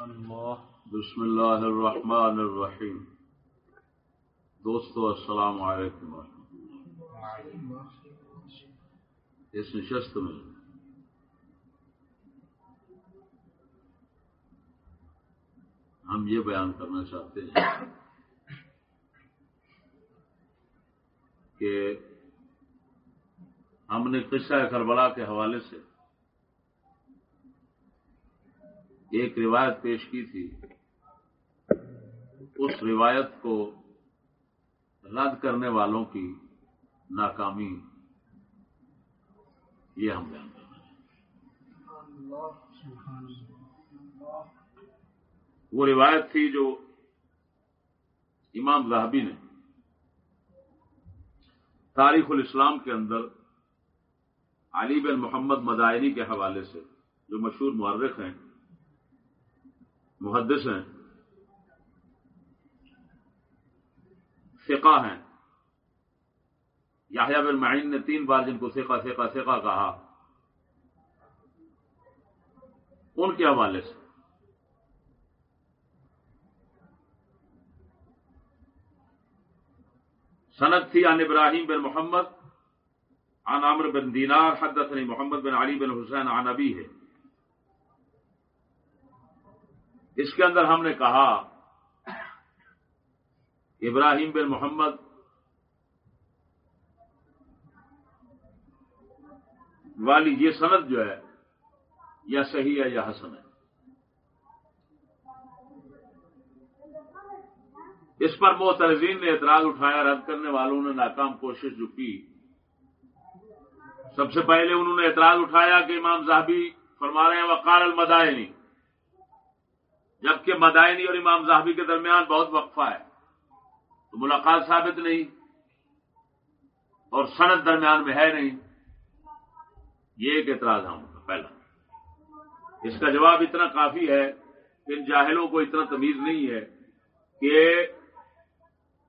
بسم اللہ. الرحمن الرحیم دوستو، السلام علیکم اس نشست میں ہم یہ بیان کرنا چاہتے ہیں کہ ہم نے قصہ کربلا کے حوالے سے ایک روایت پیش کی تھی۔ اس روایت کو رد کرنے والوں کی ناکامی۔ یہ ہم بیان ہیں۔ وہ روایت تھی جو امام زاہبی نے تاریخ الاسلام کے اندر علی بن محمد مدائنی کے حوالے سے، جو مشہور معرخ ہیں محدث ہیں۔ فقہ ہیں۔ یاہیا بن معین نے تین بار جن کو سیکھا سیکھا سیکھا کہا، ان کے حوالے سے۔ سنت تھی عن ابراہیم بن محمد، عن عمر بن دینار، حدثنی محمد بن علی بن حسین، عن ابی ہے اس کے اندر ہم نے کہا، ابراہیم بن محمد والی یہ سند جو ہے، یا صحیح ہے یا حسن ہے۔ اس پر محترزین نے اعتراض اٹھایا، رد کرنے والوں نے ناکام کوشش جو کی۔ سب سے پہلے انہوں نے اعتراض اٹھایا کہ امام صاحبی فرما رہے ہیں، وقال المدائنی۔ جبکہ مدائنی اور امام صاحبی کے درمیان بہت وقفہ ہے۔ تو ملاقات ثابت نہیں اور صنعت درمیان میں ہے نہیں۔ یہ ایک اعتراض ہم کا پہلا۔ اس کا جواب اتنا کافی ہے کہ ان جاہلوں کو اتنا تمیز نہیں ہے کہ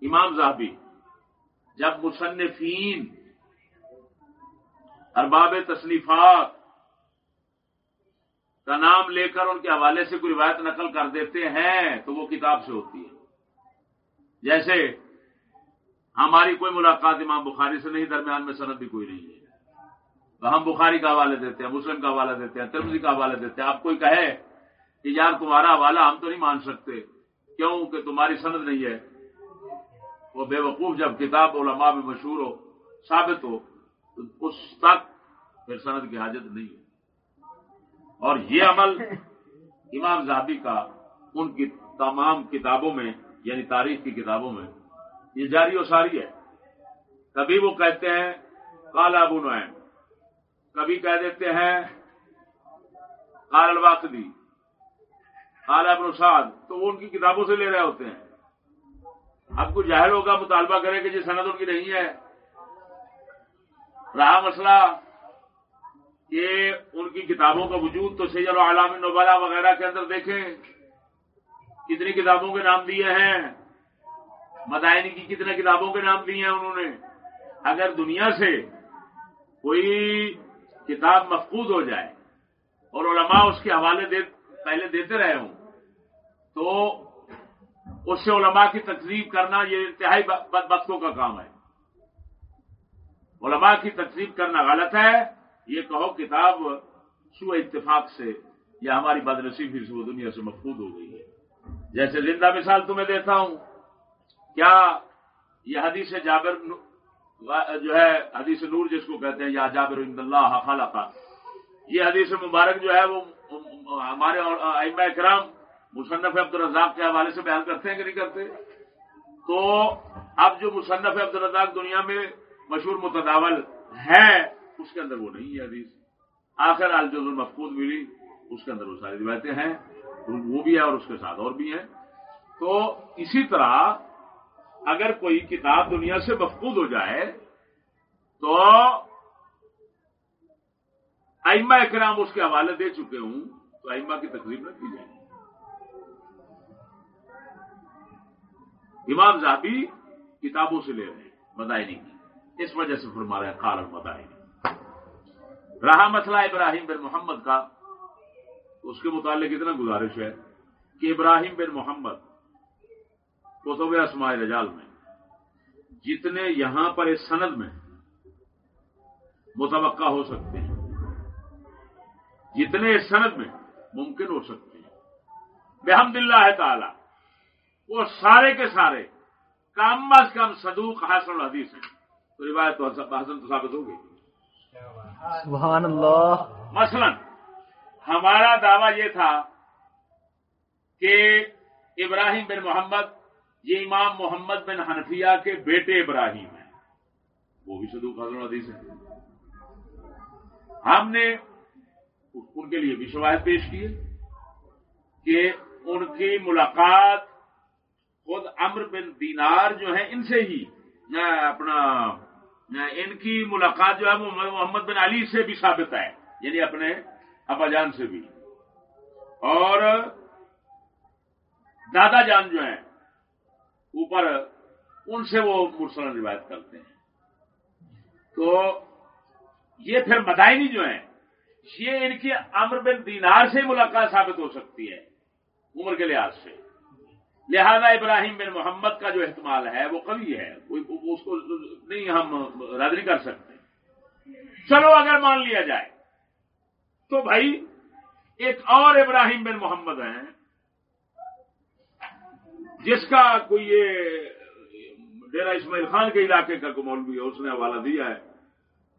امام صاحبی جب مصنفین ارباب تصنیفات کا نام لے کر ان کے حوالے سے کوئی روایت نقل کر دیتے ہیں تو وہ کتاب سے ہوتی ہے۔ جیسے ہماری کوئی ملاقات امام بخاری سے نہیں، درمیان میں صنعت بھی کوئی نہیں ہے۔ تو ہم بخاری کا حوالے دیتے ہیں، مسلم کا حوالہ دیتے ہیں ترمزی کا حوالہ دیتے ہیں۔ آپ کوئی کہے کہ یار تمہارا حوالہ ہم تو نہیں مان سکتے، کیوں کہ تمہاری سند نہیں ہے؟ وہ بے وقوف جب کتاب علماء میں مشہور ہو، ثابت ہو، تو اس تک پھر سند کی حاجت نہیں ہے۔ اور یہ عمل امام زہبی کا ان کی تمام کتابوں میں یعنی تاریخ کی کتابوں میں، یہ جاری و ساری ہے۔ کبھی وہ کہتے ہیں کالا ابو نعیم۔ کبھی کہہ دیتے ہیں کال الواقدی۔ کالا ابن سعد۔ تو وہ ان کی کتابوں سے لے رہے ہوتے ہیں۔ اب کو جاہل ہوگا، مطالبہ کرے کہ جی سند ان کی نہیں ہے۔ رہا مسئلہ کہ ان کی کتابوں کا وجود تو سید العالام نوبالا وغیرہ کے اندر دیکھیں۔ کتنی کتابوں کے نام دیے ہیں۔ مدائنی کی کتنے کتابوں کے نام دیے ہیں انہوں نے۔ اگر دنیا سے کوئی کتاب مفقود ہو جائے اور علماء اس کے حوالے دے، پہلے دیتے رہے ہوں، تو اس سے علماء کی تقریب کرنا یہ انتہائی بدبختوں کا کام ہے۔ علماء کی تقریب کرنا غلط ہے۔ یہ کہو کتاب سو اتفاق سے یا ہماری بدنصیبی سے وہ دنیا سے مفقود ہو گئی ہے۔ جیسے زندہ مثال تمہیں دیتا ہوں، کیا یہ حدیث جابر جو ہے، حدیث نور جس کو کہتے ہیں، یا جابر اللہ خالہ یہ حدیث مبارک جو ہے، وہ ہمارے ائمہ کرام مصنف عبد الرزاق کے حوالے سے بیان کرتے ہیں کہ نہیں کرتے۔ تو اب جو مصنف عبد الرزاق دنیا میں مشہور متداول ہے اس کے اندر وہ نہیں ہے حدیث۔ آخر الجز المفقود ملی، اس کے اندر وہ ساری روایتیں ہیں، وہ بھی ہے اور اس کے ساتھ اور بھی ہیں۔ تو اسی طرح اگر کوئی کتاب دنیا سے مفقود ہو جائے، تو ائمہ اکرام اس کے حوالے دے چکے ہوں، تو ائمہ کی تقریب نہ کی جائے۔ امام زابی کتابوں سے لے رہے ہیں، مدائنی۔ کی اس وجہ سے فرما رہے ہیں کارن مدائنی رہا مسئلہ ابراہیم بن محمد کا، اس کے متعلق اتنا گزارش ہے کہ ابراہیم بن محمد کوتب اسماء رجال میں، جتنے یہاں پر اس سند میں متوقع ہو سکتے ہیں، جتنے اس سند میں ممکن ہو سکتے ہیں۔ بحمد اللہ تعالی، وہ سارے کے سارے کم از کم صدوق حاصل الحدیث ہیں۔ تو روایت تو حسن تو ثابت ہوگی سبحان اللہ. مثلا، ہمارا دعویٰ یہ تھا کہ ابراہیم بن محمد، یہ امام محمد بن حنفیہ کے بیٹے ابراہیم ہیں۔ وہ بھی صدوق حضر حدیث ہے ہم نے ان کے لیے بھی شواہد پیش کیے کہ ان کی ملاقات خود امر بن دینار جو ہیں، ان سے ہی اپنا ان کی ملاقات جو ہے وہ محمد بن علی سے بھی ثابت ہے یعنی اپنے ابا جان سے بھی۔ اور دادا جان جو ہیں، اوپر ان سے وہ مرسل روایت کرتے ہیں۔ تو یہ پھر مدائنی جو ہیں، یہ ان کی امر بن دینار سے ملاقات ثابت ہو سکتی ہے، عمر کے لحاظ سے۔ لہذا ابراہیم بن محمد کا جو احتمال ہے، وہ کبھی ہے۔ اس کو نہیں ہم رد نہیں کر سکتے۔ چلو اگر مان لیا جائے، تو بھائی، ایک اور ابراہیم بن محمد ہیں، جس کا کوئی یہ ڈیرا اسماعیل خان کے علاقے کا کو مولوی ہے، اس نے حوالہ دیا ہے۔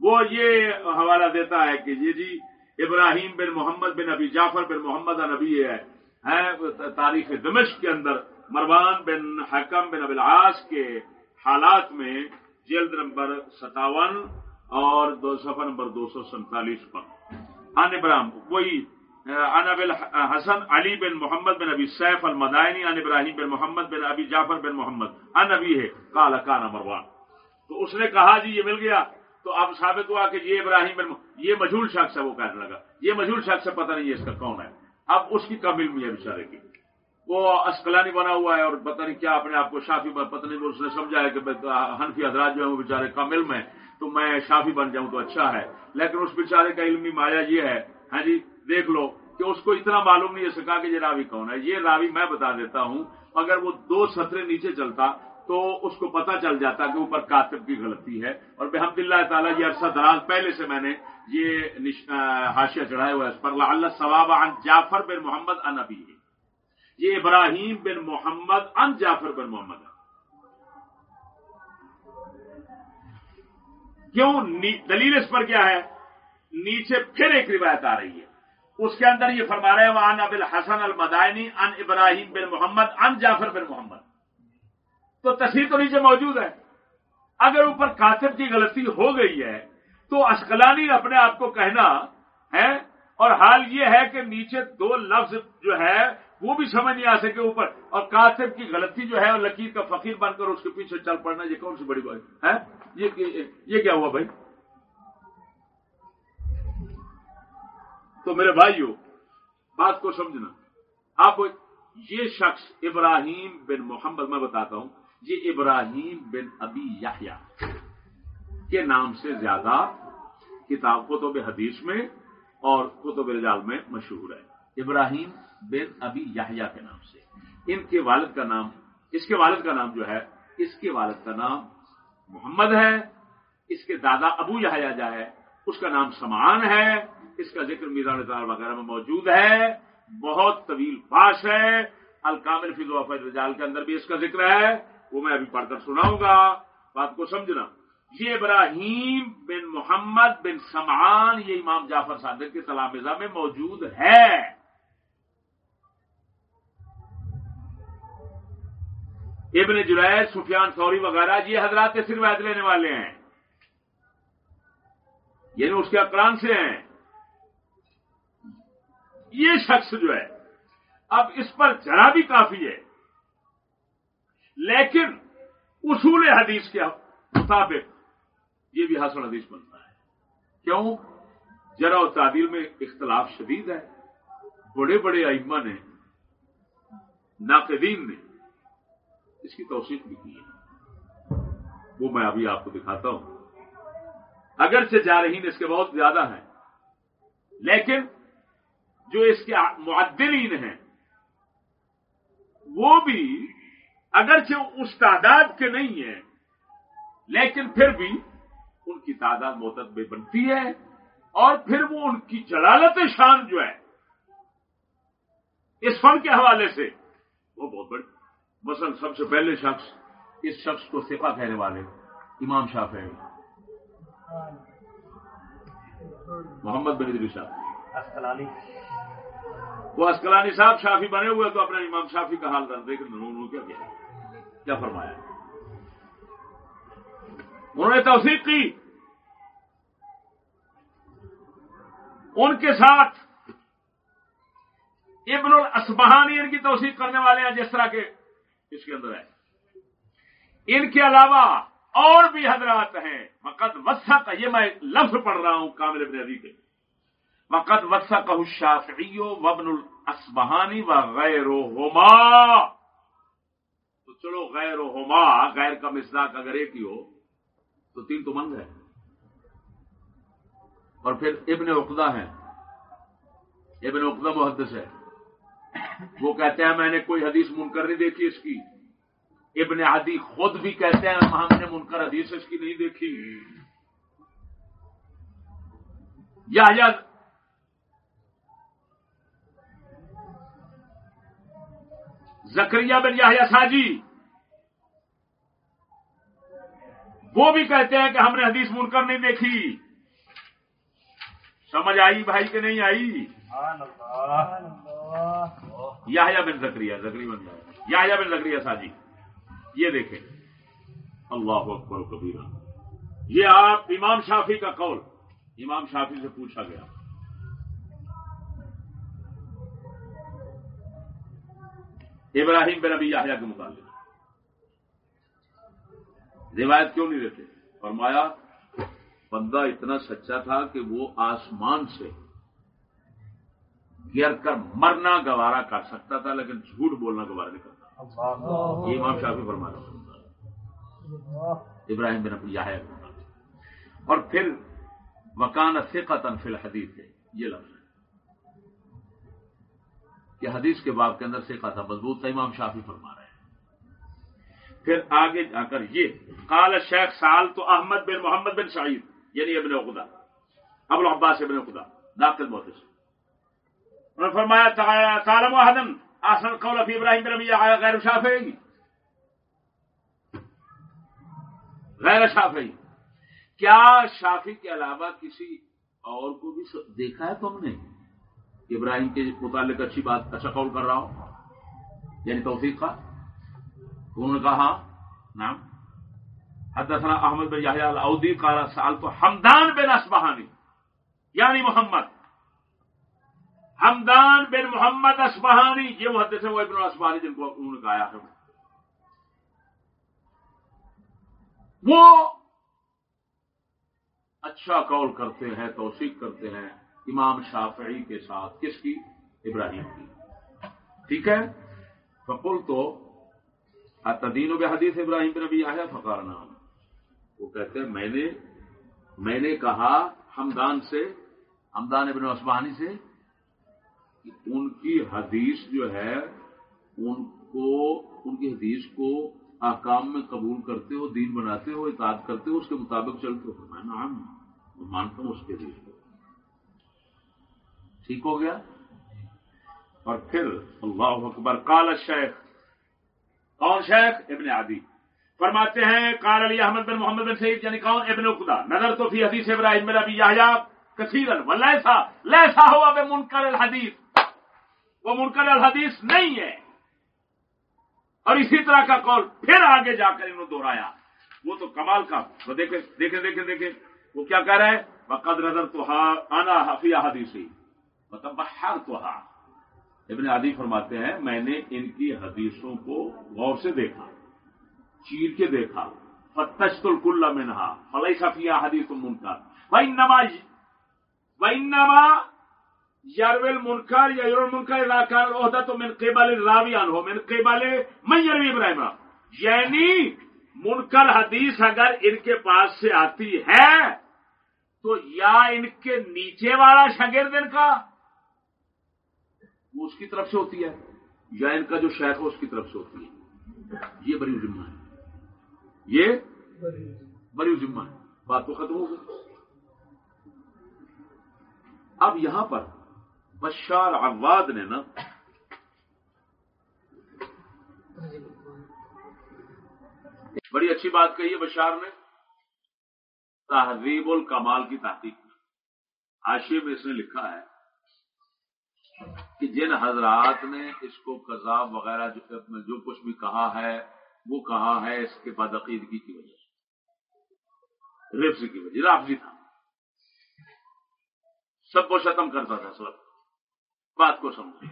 وہ یہ حوالہ دیتا ہے کہ یہ جی ابراہیم بن محمد بن ابی جعفر بن محمد نبی ہے تاریخ دمشق کے اندر۔ مروان بن حکم بن ابلاس کے حالات میں جلد نمبر ستاون اور دو سفر نمبر دو سو سینتالیس پر۔ ان ابراہم وہی ان ابل حسن علی بن محمد بن ابی سیف المدائنی ان ابراہیم بن محمد بن ابی جعفر بن محمد۔ ان ابی ہے۔ کالا کانا مروان۔ تو اس نے کہا جی یہ مل گیا۔ تو اب ثابت ہوا کہ یہ ابراہیم بن، یہ مجھول شخص ہے، وہ کہنے لگا۔ یہ مجھول شخص ہے، پتہ نہیں ہے اس کا کون ہے۔ اب اس کی کمل بھی ہے بےچارے کی۔ وہ اسکلانی بنا ہوا ہے اور پتہ نہیں کیا اپنے آپ کو شافی پتہ نہیں اس نے سمجھا ہے کہ حنفی حضرات جو ہے وہ بےچارے کامل میں تو میں شافی بن جاؤں تو اچھا ہے۔ لیکن اس بیچارے کا علمی مایا یہ ہے ہاں جی دیکھ لو کہ اس کو اتنا معلوم نہیں ہو سکا کہ یہ راوی کون ہے۔ یہ راوی میں بتا دیتا ہوں، اگر وہ دو سطرے نیچے چلتا تو اس کو پتا چل جاتا کہ اوپر کاتب کی غلطی ہے۔ اور بحمد اللہ تعالیٰ یہ عرصہ دراز پہلے سے میں نے یہ حاشیہ چڑھایا ہوا ہے۔ اس پر اللہ ثواب عن جعفر بن محمد ان ہے یہ ابراہیم بن محمد ان جعفر بن محمد. ہے کیوں دلیل اس پر کیا ہے؟ نیچے پھر ایک روایت آ رہی ہے. اس کے اندر یہ فرما رہے ہیں اب الحسن المدائنی ان ابراہیم بن محمد ان جعفر بن محمد. تو تصویر تو نیچے موجود ہے۔ اگر اوپر کاتب کی غلطی ہو گئی ہے، تو اسکلانی اپنے آپ کو کہنا ہے اور حال یہ ہے کہ نیچے دو لفظ جو ہے وہ بھی سمجھ نہیں آ سکے اوپر۔ اور کاتب کی غلطی جو ہے، اور لکیر کا فقیر بن کر اس کے پیچھے چل پڑنا، یہ کون سی بڑی بات ہے؟ یہ کیا ہوا بھائی؟ تو میرے بھائیو، بات کو سمجھنا۔ اب یہ شخص ابراہیم بن محمد، میں بتاتا ہوں، یہ ابراہیم بن ابی یحییٰ کے نام سے زیادہ کتاب کتب حدیث میں اور کتب رجال میں مشہور ہے۔ ابراہیم بن ابی یحییٰ کے نام سے۔ ان کے والد کا نام، اس کے والد کا نام جو ہے، اس کے والد کا نام محمد ہے، اس کے دادا ابو یحییٰ جا ہے، اس کا نام سمان ہے، اس کا ذکر میزان وغیرہ میں موجود ہے، بہت طویل پاس ہے، الکامل فضو رجال کے اندر بھی اس کا ذکر ہے، وہ میں ابھی پڑھ کر سناؤں گا، بات کو سمجھنا۔ یہ ابراہیم بن محمد بن سمان یہ امام جعفر صادق کے تلامزہ میں موجود ہے۔ ابن جرائد سفیان سوری وغیرہ، یہ حضرات سے روایت لینے والے ہیں۔ یعنی اس کے اقران سے ہیں۔ یہ شخص جو ہے، اب اس پر ذرا بھی کافی ہے۔ لیکن اصول حدیث کے مطابق یہ بھی حاصل حدیث بنتا ہے۔ کیوں؟ ذرا و تعدیل میں اختلاف شدید ہے۔ بڑے بڑے ائمہ نے، ناقدین نے اس کی توثیق بھی کی ہے۔ وہ میں ابھی آپ کو دکھاتا ہوں۔ اگرچہ جارحین اس کے بہت زیادہ ہیں، لیکن جو اس کے معدلین ہیں، وہ بھی اگرچہ اس تعداد کے نہیں ہیں، لیکن پھر بھی ان کی تعداد محتب بنتی ہے اور پھر وہ ان کی جلالت شان جو ہے، اس فن کے حوالے سے وہ بہت بڑی مثلا سب سے پہلے شخص اس شخص کو سفا کہنے والے امام شاف ہے محمد بن ادری صاحب۔ وہ اسکلانی صاحب شافی بنے ہوئے تو اپنا امام شافی کا حال کر دے کہ انہوں نے کیا کیا۔ کیا فرمایا؟ انہوں نے توثیق کی۔ ان کے ساتھ ابن الاسبہانی ان کی توثیق کرنے والے ہیں جس طرح کے اس کے اندر ہے۔ ان کے علاوہ اور بھی حضرات ہیں۔ مقد وسا کا یہ میں لفظ پڑھ رہا ہوں کامل ابن علی کے مقد وسا کا شافعی وبن الاسبہانی و غیر ہوما تو چلو غیر ہوما غیر کا مسلاک اگر ایک ہی ہو، تو تین تو منگ ہے۔ اور پھر ابن عقدہ ہیں۔ ابن عقدہ محدث ہے۔ وہ کہتے ہیں میں نے کوئی حدیث منکر نہیں دیکھی اس کی۔ ابن عدی خود بھی کہتے ہیں ہم نے منکر حدیث اس کی نہیں دیکھی۔ یا زکریہ بن یا ساجی، وہ بھی کہتے ہیں کہ ہم نے حدیث منکر نہیں دیکھی۔ سمجھ آئی بھائی کہ نہیں آئی؟ یا بن زکری زکری بن جائے یا بن زکری ساجی۔ یہ دیکھیں۔ اللہ اکبر و کبیرہ۔ یہ آپ امام شافی کا قول۔ امام شافی سے پوچھا گیا۔ ابراہیم بن ابی یاہیا کے متعلق۔ روایت کیوں نہیں دیتے؟ فرمایا، بندہ اتنا سچا تھا کہ وہ آسمان سے گر کر مرنا گوارا کر سکتا تھا لیکن جھوٹ بولنا گوارا نہیں کرتا۔ یہ امام شافی فرما رہا ابراہیم بن ابو ہے اور پھر مکان سے فی الحدیث ہے یہ لفظ ہے۔ کہ حدیث کے باب کے اندر سے تھا مضبوط تھا امام شافی فرما رہے ہیں۔ پھر آگے جا کر یہ قال شیخ سال تو احمد بن محمد بن شاہد یعنی ابن خدا ابو العباس ابن خدا داخل بہت انہوں نے فرمایا سالم وحدن آسن قول فی ابراہیم بن رمیہ غیر شافعی۔ غیر شافعی۔ کیا شافی کے علاوہ کسی اور کو بھی دیکھا ہے تم نے؟ ابراہیم کے متعلق اچھی بات اچھا قول کر رہا ہوں۔ یعنی توفیق کا۔ انہوں نے کہا نام حدثنا احمد بن یحییٰ الاودی، قال سال تو حمدان بن اسبہانی یعنی محمد۔ حمدان بن محمد اسبہانی یہ محدث ہیں، وہ ابن اسبہانی جن کو انہوں نے کہا ہے وہ اچھا قول کرتے ہیں، توثیق کرتے ہیں امام شافعی کے ساتھ۔ کس کی؟ ابراہیم کی۔ ٹھیک ہے؟ فقل تو تدین و حدیث ابراہیم بن آیا فقار نام وہ کہتے ہیں، میں نے میں نے کہا ہمدان سے ہمدان ابن عثمانی سے کہ ان کی حدیث جو ہے، ان کو، ان کی حدیث کو آکام میں قبول کرتے ہو، دین بناتے ہو، اطاعت کرتے ہو، اس کے مطابق چلتے ہو۔ میں نام مانتا ہوں اس کے حدیث کو ٹھیک ہو گیا؟ اور پھر اللہ اکبر کال شیخ کون شیخ؟ ابن عادی فرماتے ہیں کار علی احمد بن محمد بن سعید یعنی کون؟ ابن اقدا نظر تو فی حدیث ابراہیم میرا بھی یہ کثیر و لیسا لیسا ہوا بے منکر الحدیث۔ وہ منکر الحدیث نہیں ہے۔ اور اسی طرح کا قول پھر آگے جا کر انہوں دوہرایا وہ تو کمال کا وہ دیکھیں دیکھیں دیکھیں دیکھیں۔ وہ کیا کہہ رہے ہیں بقد نظر تو آنا حفیہ حدیثی مطلب بہار تو ابن عادی فرماتے ہیں، میں نے ان کی حدیثوں کو غور سے دیکھا، چیر کے دیکھا۔ فتشت الکل میں نہا فلئی سفیا حدیث منکر بھائی نماز بھائی نما یارول منکر یا یور منکر علاقہ عہدہ تو من قبل راویان ہو من قبل میں یاروی ابراہیم۔ یعنی منکر حدیث اگر ان کے پاس سے آتی ہے، تو یا ان کے نیچے والا شگرد ان کا، وہ اس کی طرف سے ہوتی ہے، یا ان کا جو شیخ ہے اس کی طرف سے ہوتی ہے۔ یہ بری ذمہ ہے۔ یہ بری ذمہ ہے۔ بات تو ختم ہو گئی۔ اب یہاں پر بشار عواد نے نا بڑی اچھی بات کہی ہے بشار نے، تہذیب الکمال کی تحقیق۔ میں آشی میں اس نے لکھا ہے کہ جن حضرات نے اس کو کذاب وغیرہ جو کچھ بھی کہا ہے، وہ کہا ہے اس کے بعد عقیدگی کی وجہ سے۔ رفظ کی وجہ رافضی تھا۔ سب کو ختم کرتا تھا، سب۔ بات کو سمجھ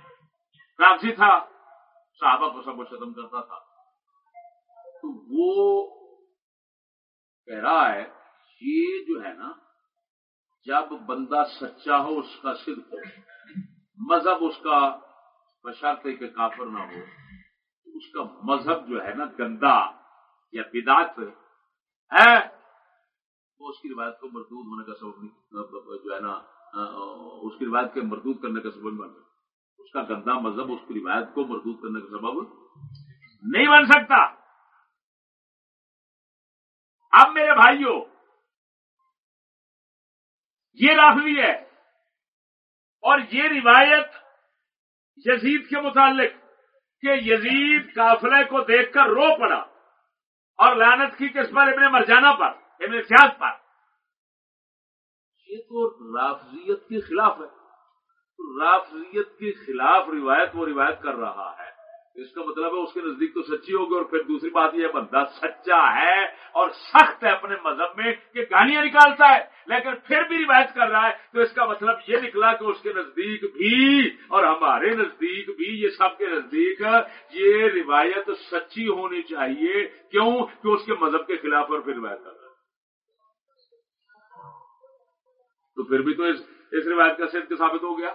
رافضی تھا، صحابہ کو سب کو ختم کرتا تھا۔ تو وہ کہہ رہا ہے، یہ جو ہے نا، جب بندہ سچا ہو، اس کا صرف مذہب اس کا بشرطے کے کافر نہ ہو اس کا مذہب جو ہے نا، گندا یا بدات ہے، وہ اس کی روایت کو مردود ہونے کا سبب جو ہے نا اس کی روایت کے مردود کرنے کا سبب بن سکتا۔ اس کا گندا مذہب اس کی روایت کو مردود کرنے کا سبب نہیں بن سکتا۔ اب میرے بھائیوں، یہ رافضی ہے اور یہ روایت یزید کے متعلق کہ یزید قافلے کو دیکھ کر رو پڑا اور لانت کی کس پر ابن مرجانہ پر، ابن سیاست پر۔ یہ تو رافضیت کے خلاف ہے۔ رافضیت کے خلاف روایت وہ روایت کر رہا ہے۔ اس کا مطلب ہے اس کے نزدیک تو سچی ہوگی اور پھر دوسری بات یہ بندہ سچا ہے اور سخت ہے اپنے مذہب میں کہ کہانیاں نکالتا ہے، لیکن پھر بھی روایت کر رہا ہے۔ تو اس کا مطلب یہ نکلا کہ اس کے نزدیک بھی اور ہمارے نزدیک بھی، یہ سب کے نزدیک یہ روایت سچی ہونی چاہیے۔ کیوں؟ کہ اس کے مذہب کے خلاف اور پھر روایت کر رہا ہے۔ تو پھر بھی تو اس, اس روایت کا صرف ثابت ہو گیا۔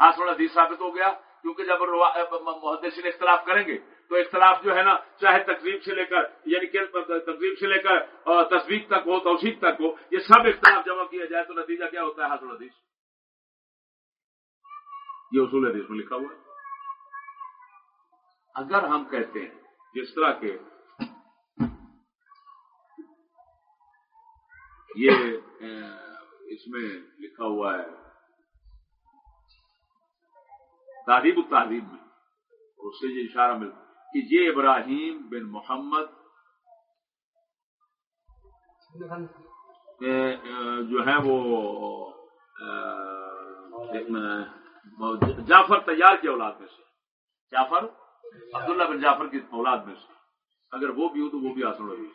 ہاں تھوڑا حدیث ثابت ہو گیا۔ کیونکہ جب محدثین اختلاف کریں گے تو اختلاف جو ہے نا چاہے تقریب سے لے کر یعنی کہ تقریب سے لے کر تصویر تک ہو توسیق تک ہو یہ سب اختلاف جمع کیا جائے تو نتیجہ کیا ہوتا ہے؟ ہاں، حاصل حدیث۔ یہ اصول حدیث میں لکھا ہوا ہے۔ اگر ہم کہتے ہیں جس طرح کے یہ اس میں لکھا ہوا ہے۔ تعریب التعظیم میں اس سے یہ اشارہ ملتا کہ یہ ابراہیم بن محمد جو ہے وہ جعفر تیار کی اولاد میں سے۔ جعفر، عبداللہ بن جعفر کی اولاد میں سے۔ اگر وہ بھی ہو تو وہ بھی آسن ہوگی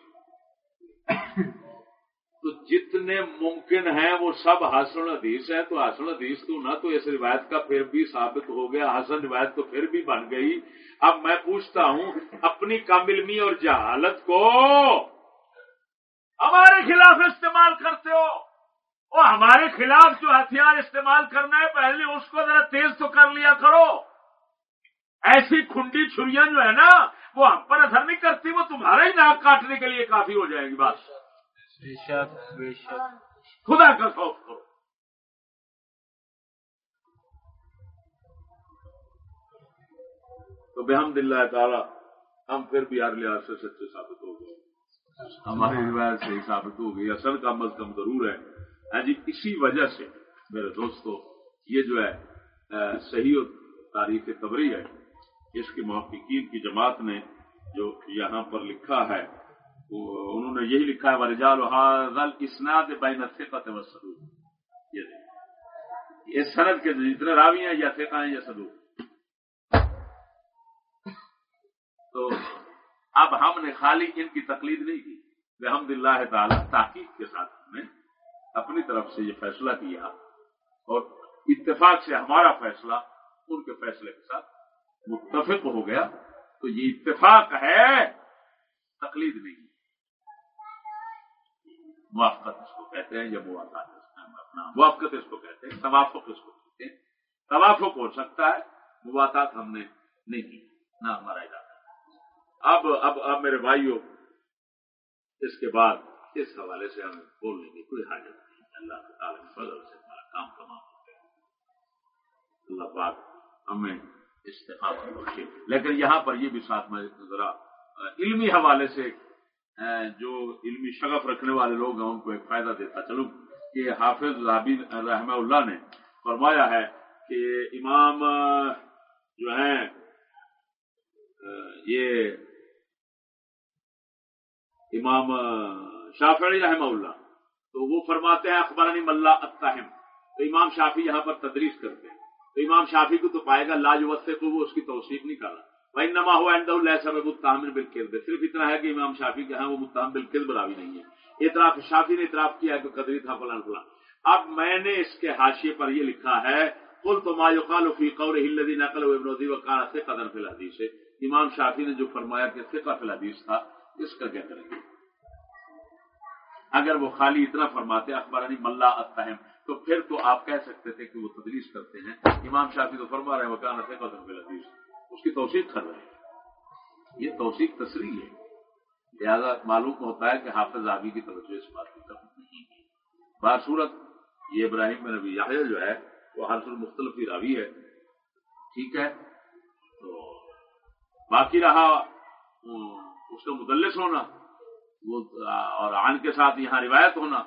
تو جتنے ممکن ہیں وہ سب حسن حدیث ہے تو حسن حدیث تو نہ تو اس روایت کا پھر بھی ثابت ہو گیا، حسن روایت تو پھر بھی بن گئی۔ اب میں پوچھتا ہوں، اپنی کاملمی اور جہالت کو ہمارے خلاف استعمال کرتے ہو؟ اور ہمارے خلاف جو ہتھیار استعمال کرنا ہے، پہلے اس کو ذرا تیز تو کر لیا کرو۔ ایسی کھنڈی چھریاں جو ہے نا، وہ ہم پر اثر نہیں کرتی، وہ تمہارا ہی ناک کاٹنے کے لیے کافی ہو جائے گی بات بے شک بے شک۔ خدا کا خوف کرو۔ تو بحمد اللہ تعالی، ہم پھر بھی ہر لحاظ سے سچے ثابت ہو گئے۔ ہماری روایت سے ہی ثابت ہو گئی، اصل کم از کم ضرور ہے ہاں جی اسی وجہ سے میرے دوستو، یہ جو ہے صحیح تاریخ تبری ہے۔ اس کے محققین کی جماعت نے جو یہاں پر لکھا ہے انہوں نے یہی لکھا ہے ورجال حاضل اسناد بین ثقت و صدوق یہ اس سند کے جتنے راوی ہیں یا ثقہ ہیں یا صدوق تو اب ہم نے خالی ان کی تقلید نہیں کی. الحمد اللہ تعالی تحقیق کے ساتھ ہم نے اپنی طرف سے یہ فیصلہ کیا اور اتفاق سے ہمارا فیصلہ ان کے فیصلے کے ساتھ متفق ہو گیا. تو یہ اتفاق ہے، تقلید نہیں. موافقت اس کو کہتے ہیں یا موافقت اپنا موافقت اس کو کہتے ہیں توافق اس کو کہتے ہیں۔ توافق ہو سکتا ہے موافقات ہم نے نہیں کی، نہ ہمارا ارادہ اب اب اب میرے بھائیوں، اس کے بعد اس حوالے سے ہمیں بولنے کی کوئی حاجت نہیں اللہ تعالی فضل سے ہمارا کام تمام ہو گیا۔ اللہ پاک ہمیں استفاق بخشے۔ لیکن یہاں پر یہ بھی ساتھ میں ذرا علمی حوالے سے جو علمی شغف رکھنے والے لوگ ہیں، ان کو ایک فائدہ دیتا چلو کہ حافظ رابی رحمہ اللہ نے فرمایا ہے کہ امام جو ہیں یہ امام شافعی رحمہ اللہ، تو وہ فرماتے ہیں اخبار ملا اتہم تو امام شافی یہاں پر تدریس کرتے ہیں۔ تو امام شافی کو تو پائے گا لاج وسے کو وہ اس کی توصیف نہیں کر رہا۔ بھائی نما ہوا اللہ سب متحمل بالکل صرف اتنا ہے کہ امام شافی کے ہاں وہ متحم بالکل براوی نہیں ہے۔ اعتراف شافی نے اعتراف کیا کہ قدری تھا فلان فلان اب میں نے اس کے حاشیے پر یہ لکھا ہے کل تو مایوقال فی قور ہلدی نقل و ابنودی وقار سے قدر فی الحدیث امام شافی نے جو فرمایا کہ فقہ فی الحدیث تھا، اس کا کیا کریں گے؟ اگر وہ خالی اتنا فرماتے اخبار ملا اتہم تو پھر تو آپ کہہ سکتے تھے کہ وہ تدریس کرتے ہیں۔ امام شافی تو فرما رہے ہیں وکان سے قدر فی الحدیث اس کی توثیق کر رہے ہیں۔ یہ توثیق تصریح ہے۔ لہذا معلوم ہوتا ہے کہ حافظ آبی کی توجہ اس بات کی طرف نہیں ہے باسورت یہ ابراہیم میں نبی یاہر جو ہے، وہ ہر سر مختلف ہی راوی ہے۔ ٹھیک ہے؟ تو باقی رہا اس کا مدلس ہونا، وہ، اور آن کے ساتھ یہاں روایت ہونا۔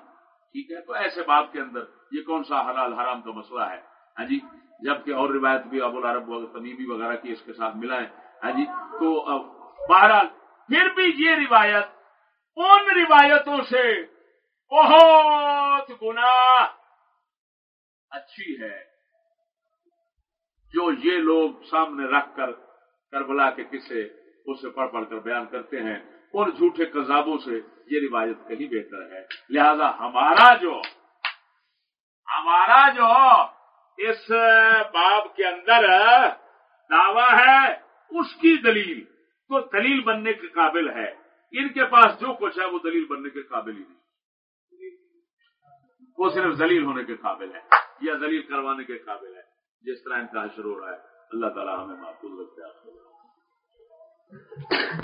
ٹھیک ہے؟ تو ایسے بات کے اندر یہ کون سا حلال حرام کا مسئلہ ہے؟ ہاں جی؟ جبکہ اور روایت بھی ابو العرب تمیمی وغیرہ کی اس کے ساتھ ملا ہے ہاں جی تو بہرحال پھر بھی یہ روایت، ان روایتوں سے بہت گنا اچھی ہے جو یہ لوگ سامنے رکھ کر کربلا کے قصے اسے پڑھ پڑھ کر بیان کرتے ہیں۔ ان جھوٹے کذابوں سے یہ روایت کہیں بہتر ہے۔ لہذا ہمارا جو ہمارا جو اس باب کے اندر دعوی ہے اس کی دلیل تو دلیل بننے کے قابل ہے۔ ان کے پاس جو کچھ ہے وہ دلیل بننے کے قابل ہی نہیں۔ وہ صرف دلیل ہونے کے قابل ہے یا دلیل کروانے کے قابل ہے۔ جس طرح ان کا حشر ہو رہا ہے۔ اللہ تعالیٰ ہمیں محفوظ رکھتے ہیں